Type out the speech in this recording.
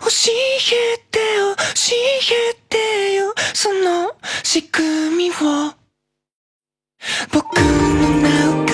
教えてよ教えてよその仕組みを。僕の名を